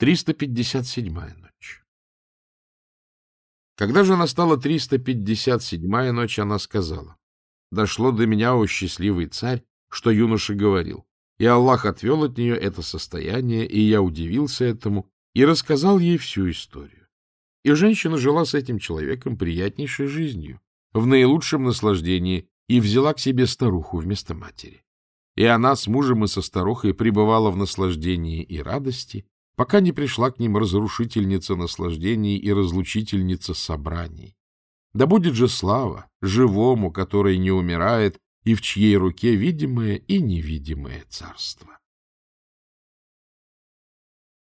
357-я ночь. Когда же настала 357-я ночь, она сказала, «Дошло до меня, о счастливый царь, что юноша говорил, и Аллах отвел от нее это состояние, и я удивился этому, и рассказал ей всю историю. И женщина жила с этим человеком приятнейшей жизнью, в наилучшем наслаждении, и взяла к себе старуху вместо матери. И она с мужем и со старухой пребывала в наслаждении и радости, пока не пришла к ним разрушительница наслаждений и разлучительница собраний. Да будет же слава живому, который не умирает, и в чьей руке видимое и невидимое царство.